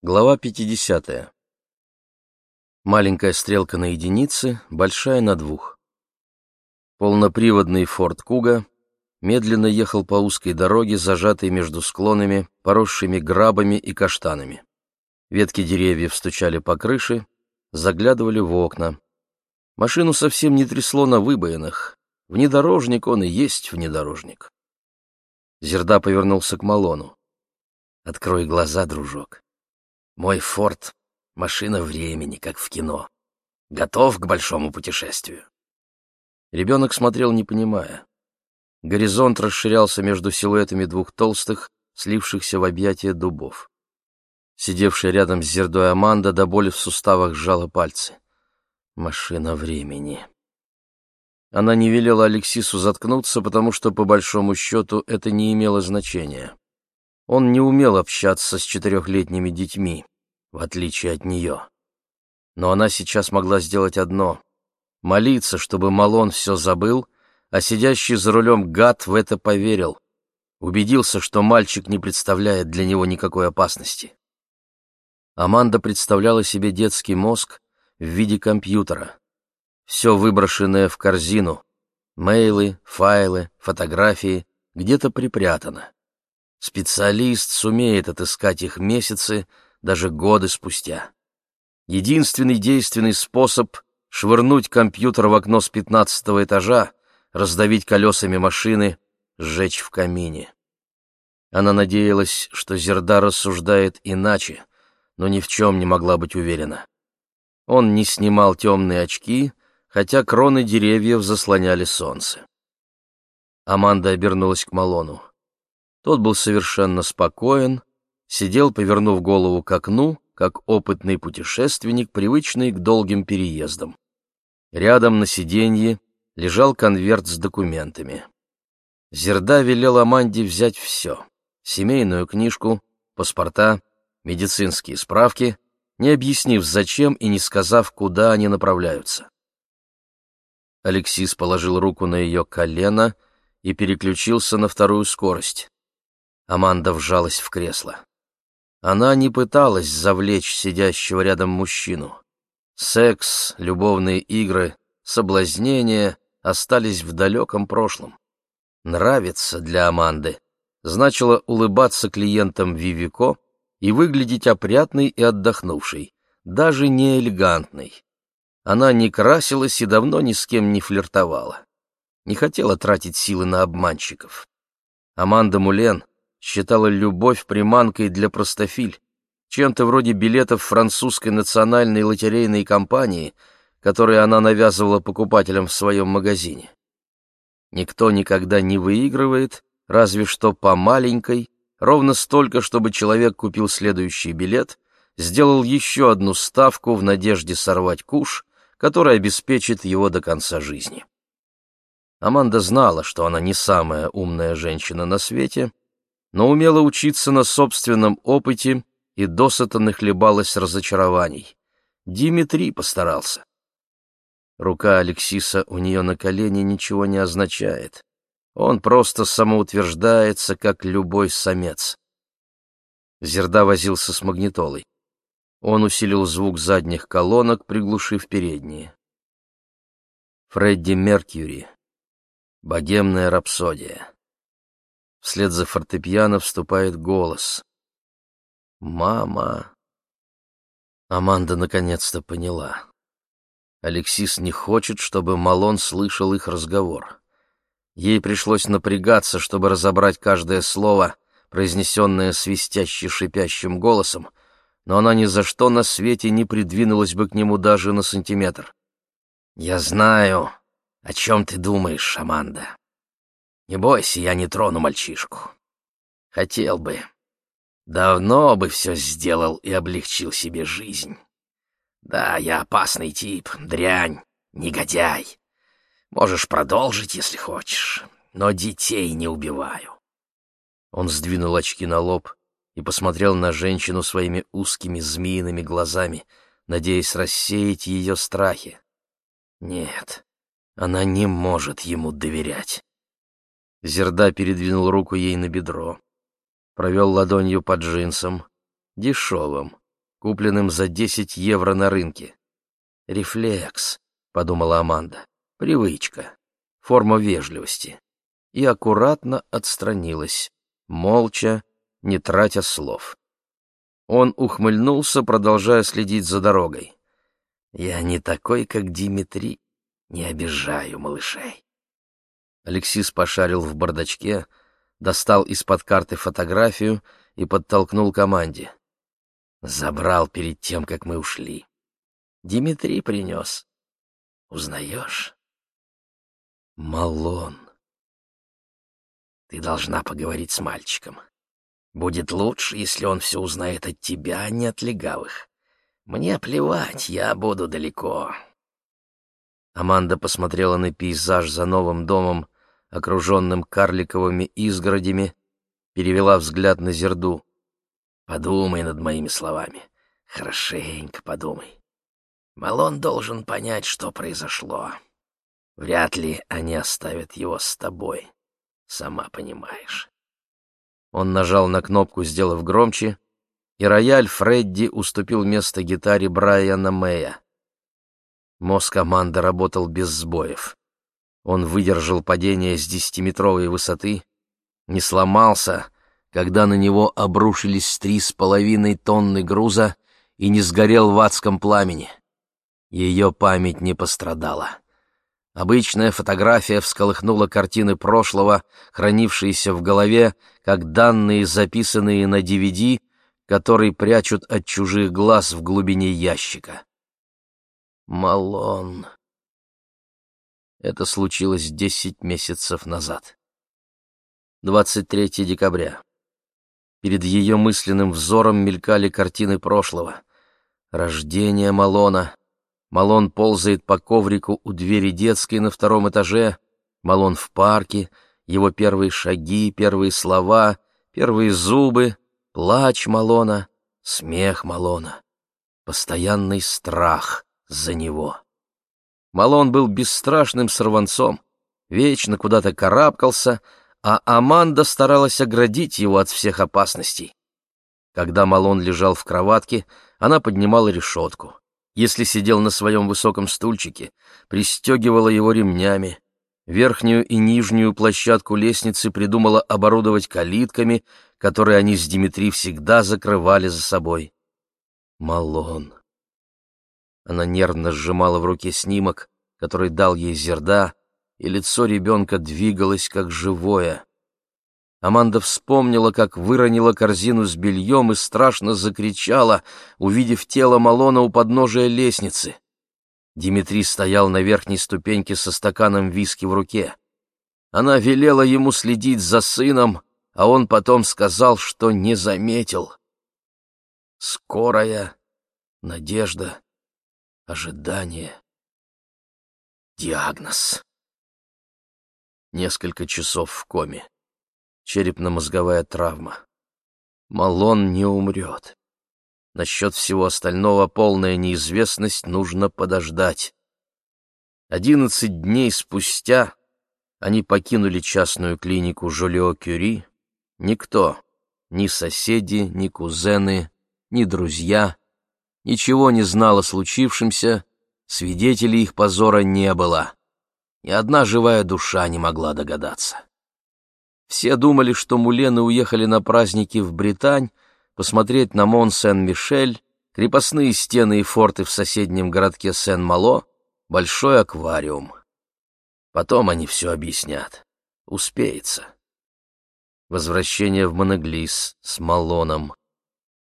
Глава 50. Маленькая стрелка на единице, большая на двух. Полноприводный форт Куга медленно ехал по узкой дороге, зажатой между склонами, поросшими грабами и каштанами. Ветки деревьев стучали по крыше, заглядывали в окна. Машину совсем не трясло на выбоинах. Внедорожник он и есть внедорожник. Зерда повернулся к Малону. «Открой глаза, дружок. Мой форт — машина времени, как в кино. Готов к большому путешествию?» Ребенок смотрел, не понимая. Горизонт расширялся между силуэтами двух толстых, слившихся в объятия дубов. Сидевшая рядом с Зердой Аманда до боли в суставах сжала пальцы. Машина времени. Она не велела Алексису заткнуться, потому что, по большому счету, это не имело значения. Он не умел общаться с четырехлетними детьми, в отличие от нее. Но она сейчас могла сделать одно — молиться, чтобы Малон все забыл, а сидящий за рулем гад в это поверил, убедился, что мальчик не представляет для него никакой опасности. Аманда представляла себе детский мозг в виде компьютера. Все выброшенное в корзину, мейлы, файлы, фотографии, где-то припрятано. Специалист сумеет отыскать их месяцы, даже годы спустя. Единственный действенный способ — швырнуть компьютер в окно с пятнадцатого этажа, раздавить колесами машины, сжечь в камине. Она надеялась, что Зерда рассуждает иначе, но ни в чем не могла быть уверена. Он не снимал темные очки, хотя кроны деревьев заслоняли солнце. Аманда обернулась к Малону. Тот был совершенно спокоен, сидел, повернув голову к окну, как опытный путешественник, привычный к долгим переездам. Рядом на сиденье лежал конверт с документами. Зерда велел Аманде взять все — семейную книжку, паспорта, медицинские справки, не объяснив, зачем и не сказав, куда они направляются. Алексис положил руку на ее колено и переключился на вторую скорость. Аманда вжалась в кресло. Она не пыталась завлечь сидящего рядом мужчину. Секс, любовные игры, соблазнения остались в далеком прошлом. Нравится для Аманды значило улыбаться клиентам Вивико и выглядеть опрятной и отдохнувшей, даже не элегантной. Она не красилась и давно ни с кем не флиртовала. Не хотела тратить силы на обманщиков. Аманда Мулен считала любовь приманкой для простофиль, чем-то вроде билетов французской национальной лотерейной компании, которые она навязывала покупателям в своем магазине. Никто никогда не выигрывает, разве что по маленькой, ровно столько, чтобы человек купил следующий билет, сделал еще одну ставку в надежде сорвать куш, который обеспечит его до конца жизни. Аманда знала, что она не самая умная женщина на свете, но умела учиться на собственном опыте и досыта нахлебалась разочарований. Димитрий постарался. Рука Алексиса у нее на колене ничего не означает. Он просто самоутверждается, как любой самец. Зерда возился с магнитолой. Он усилил звук задних колонок, приглушив передние. Фредди Меркьюри. Богемная рапсодия. Вслед за фортепиано вступает голос. «Мама!» Аманда наконец-то поняла. Алексис не хочет, чтобы Малон слышал их разговор. Ей пришлось напрягаться, чтобы разобрать каждое слово, произнесенное свистяще-шипящим голосом, но она ни за что на свете не придвинулась бы к нему даже на сантиметр. «Я знаю, о чем ты думаешь, Аманда. Не бойся, я не трону мальчишку. Хотел бы. Давно бы все сделал и облегчил себе жизнь. Да, я опасный тип, дрянь, негодяй. Можешь продолжить, если хочешь, но детей не убиваю. Он сдвинул очки на лоб и посмотрел на женщину своими узкими змеиными глазами, надеясь рассеять ее страхи. Нет, она не может ему доверять. Зерда передвинул руку ей на бедро, провел ладонью по джинсам, дешевым, купленным за 10 евро на рынке. «Рефлекс», — подумала Аманда, — «привычка, форма вежливости». И аккуратно отстранилась, молча, не тратя слов. Он ухмыльнулся, продолжая следить за дорогой. «Я не такой, как Димитрий, не обижаю малышей». Алексис пошарил в бардачке, достал из-под карты фотографию и подтолкнул команде. Забрал перед тем, как мы ушли. Димитрий принес. Узнаешь? Малон. Ты должна поговорить с мальчиком. Будет лучше, если он все узнает от тебя, а не от легавых. Мне плевать, я буду далеко. Аманда посмотрела на пейзаж за новым домом, окруженным карликовыми изгородями, перевела взгляд на Зерду. Подумай над моими словами. Хорошенько подумай. Малон должен понять, что произошло. Вряд ли они оставят его с тобой, сама понимаешь. Он нажал на кнопку, сделав громче, и рояль Фредди уступил место гитаре Брайана Мэя. Мозг команды работал без сбоев. Он выдержал падение с десятиметровой высоты, не сломался, когда на него обрушились три с половиной тонны груза и не сгорел в адском пламени. Ее память не пострадала. Обычная фотография всколыхнула картины прошлого, хранившиеся в голове, как данные, записанные на DVD, который прячут от чужих глаз в глубине ящика. Малон. Это случилось десять месяцев назад. 23 декабря. Перед ее мысленным взором мелькали картины прошлого. Рождение Малона. Малон ползает по коврику у двери детской на втором этаже. Малон в парке. Его первые шаги, первые слова, первые зубы, плач Малона, смех Малона. Постоянный страх за него. Малон был бесстрашным сорванцом, вечно куда-то карабкался, а Аманда старалась оградить его от всех опасностей. Когда Малон лежал в кроватке, она поднимала решетку. Если сидел на своем высоком стульчике, пристегивала его ремнями. Верхнюю и нижнюю площадку лестницы придумала оборудовать калитками, которые они с Димитри всегда закрывали за собой. Малон. Она нервно сжимала в руке снимок, который дал ей Зерда, и лицо ребенка двигалось как живое. Аманда вспомнила, как выронила корзину с бельем и страшно закричала, увидев тело Малона у подножия лестницы. Димитрий стоял на верхней ступеньке со стаканом виски в руке. Она велела ему следить за сыном, а он потом сказал, что не заметил. Скорая надежда, ожидание, диагноз. Несколько часов в коме. Черепно-мозговая травма. Малон не умрет. Насчет всего остального полная неизвестность нужно подождать. Одиннадцать дней спустя они покинули частную клинику Жолио-Кюри. Никто, ни соседи, ни кузены, ни друзья, ничего не знал о случившемся, свидетелей их позора не было. Ни одна живая душа не могла догадаться. Все думали, что мулены уехали на праздники в Британь, посмотреть на Мон-Сен-Мишель, крепостные стены и форты в соседнем городке Сен-Мало, большой аквариум. Потом они все объяснят. Успеется. Возвращение в Моноглис с Малоном.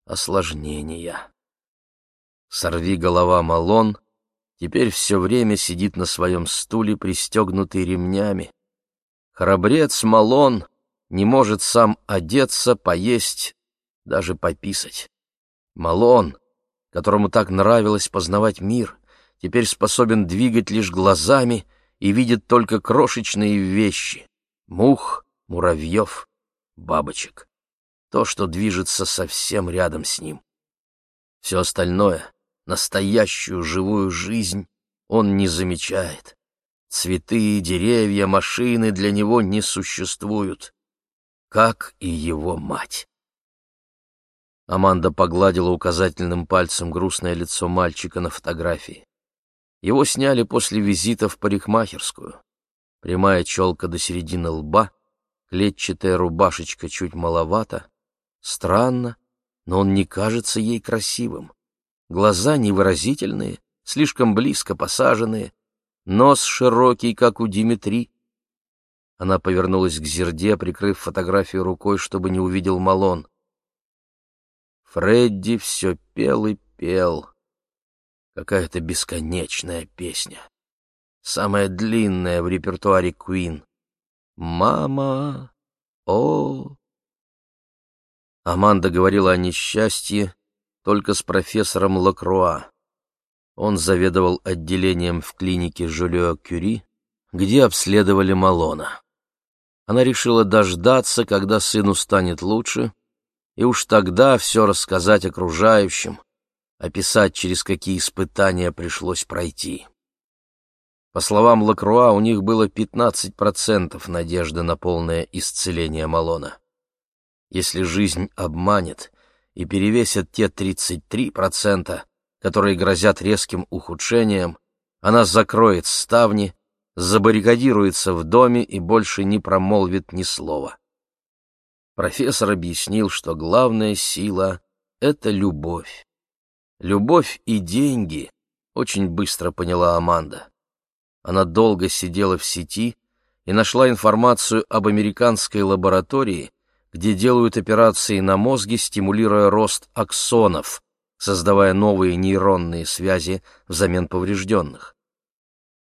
Осложнения. Сорви голова Малон теперь все время сидит на своем стуле, пристегнутый ремнями. Храбрец Малон не может сам одеться, поесть, даже пописать. Малон, которому так нравилось познавать мир, теперь способен двигать лишь глазами и видит только крошечные вещи — мух, муравьев, бабочек. То, что движется совсем рядом с ним. Все остальное настоящую живую жизнь он не замечает. Цветы, деревья, машины для него не существуют, как и его мать. Аманда погладила указательным пальцем грустное лицо мальчика на фотографии. Его сняли после визита в парикмахерскую. Прямая челка до середины лба, клетчатая рубашечка чуть маловато. Странно, но он не кажется ей красивым. Глаза невыразительные, слишком близко посаженные, нос широкий, как у Димитри. Она повернулась к зерде, прикрыв фотографию рукой, чтобы не увидел Малон. Фредди все пел и пел. Какая-то бесконечная песня. Самая длинная в репертуаре Куин. «Мама! О!» Аманда говорила о несчастье только с профессором Лакруа. Он заведовал отделением в клинике Жюлио Кюри, где обследовали Малона. Она решила дождаться, когда сыну станет лучше, и уж тогда все рассказать окружающим, описать, через какие испытания пришлось пройти. По словам Лакруа, у них было 15% надежды на полное исцеление Малона. Если жизнь обманет и перевесит те 33%, которые грозят резким ухудшением, она закроет ставни, забаррикадируется в доме и больше не промолвит ни слова. Профессор объяснил, что главная сила — это любовь. Любовь и деньги, очень быстро поняла Аманда. Она долго сидела в сети и нашла информацию об американской лаборатории, где делают операции на мозге, стимулируя рост аксонов, создавая новые нейронные связи взамен поврежденных.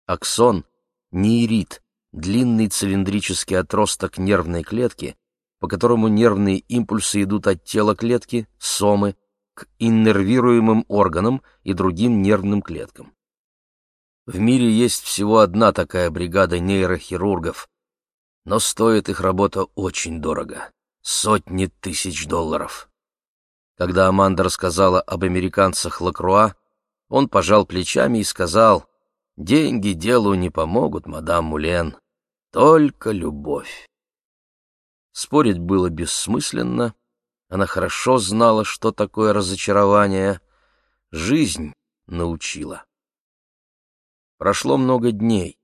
Аксон — нейрит, длинный цилиндрический отросток нервной клетки, по которому нервные импульсы идут от тела клетки, сомы, к иннервируемым органам и другим нервным клеткам. В мире есть всего одна такая бригада нейрохирургов, но стоит их работа очень дорого — сотни тысяч долларов. Когда Аманда рассказала об американцах Лакруа, он пожал плечами и сказал, «Деньги делу не помогут, мадам Мулен, только любовь». Спорить было бессмысленно. Она хорошо знала, что такое разочарование. Жизнь научила. Прошло много дней.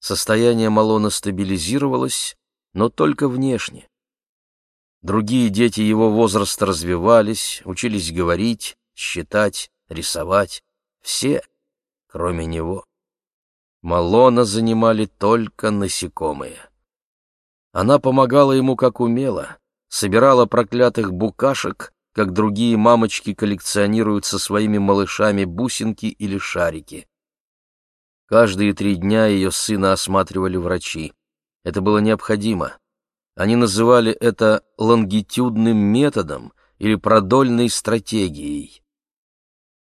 Состояние Малона стабилизировалось, но только внешне. Другие дети его возраста развивались, учились говорить, считать, рисовать. Все, кроме него. Малона занимали только насекомые. Она помогала ему как умела, собирала проклятых букашек, как другие мамочки коллекционируют со своими малышами бусинки или шарики. Каждые три дня ее сына осматривали врачи. Это было необходимо. Они называли это лонгитюдным методом или продольной стратегией.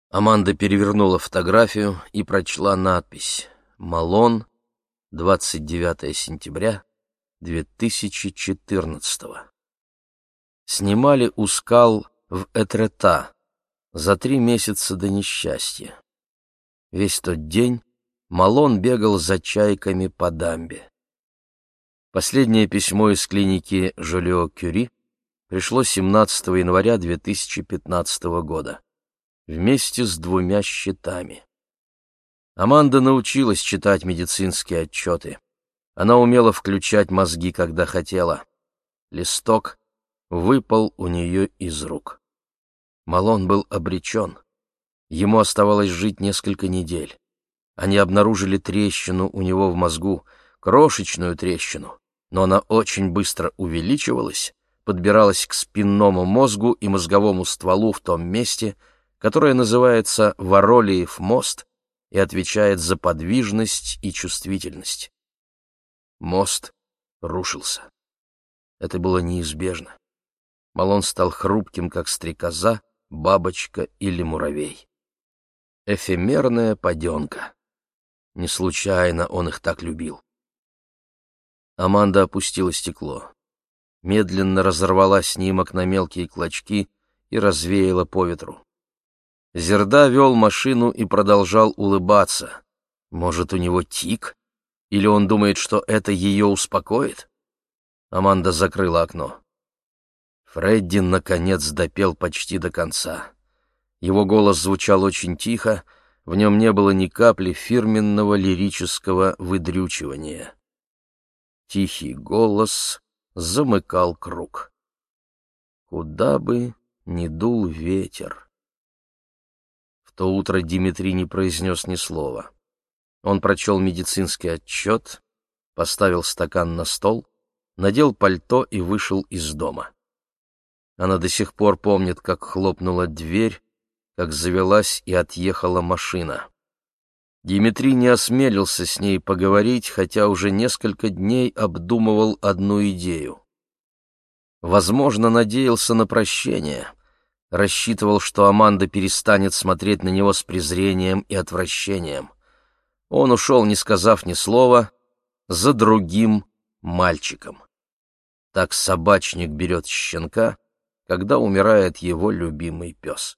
Аманда перевернула фотографию и прочла надпись «Малон, 29 сентября 2014 Снимали у скал в Этрета за три месяца до несчастья. Весь тот день Малон бегал за чайками по дамбе. Последнее письмо из клиники Жолио Кюри пришло 17 января 2015 года вместе с двумя счетами. Аманда научилась читать медицинские отчеты. Она умела включать мозги, когда хотела. Листок выпал у нее из рук. Малон был обречен. Ему оставалось жить несколько недель. Они обнаружили трещину у него в мозгу, крошечную трещину, но она очень быстро увеличивалась, подбиралась к спинному мозгу и мозговому стволу в том месте, которое называется Воролиев мост и отвечает за подвижность и чувствительность. Мост рушился. Это было неизбежно. Малон стал хрупким, как стрекоза, бабочка или муравей. Эфемерная паденка. Не случайно он их так любил. Аманда опустила стекло. Медленно разорвала снимок на мелкие клочки и развеяла по ветру. Зерда вел машину и продолжал улыбаться. Может, у него тик? Или он думает, что это ее успокоит? Аманда закрыла окно. Фредди, наконец, допел почти до конца. Его голос звучал очень тихо, в нем не было ни капли фирменного лирического выдрючивания. Тихий голос замыкал круг. Куда бы ни дул ветер. В то утро Дмитрий не произнес ни слова. Он прочел медицинский отчет, поставил стакан на стол, надел пальто и вышел из дома. Она до сих пор помнит, как хлопнула дверь, как завелась и отъехала машина. Дмитрий не осмелился с ней поговорить, хотя уже несколько дней обдумывал одну идею. Возможно, надеялся на прощение, рассчитывал, что Аманда перестанет смотреть на него с презрением и отвращением. Он ушел, не сказав ни слова, за другим мальчиком. Так собачник берет щенка, когда умирает его любимый пес.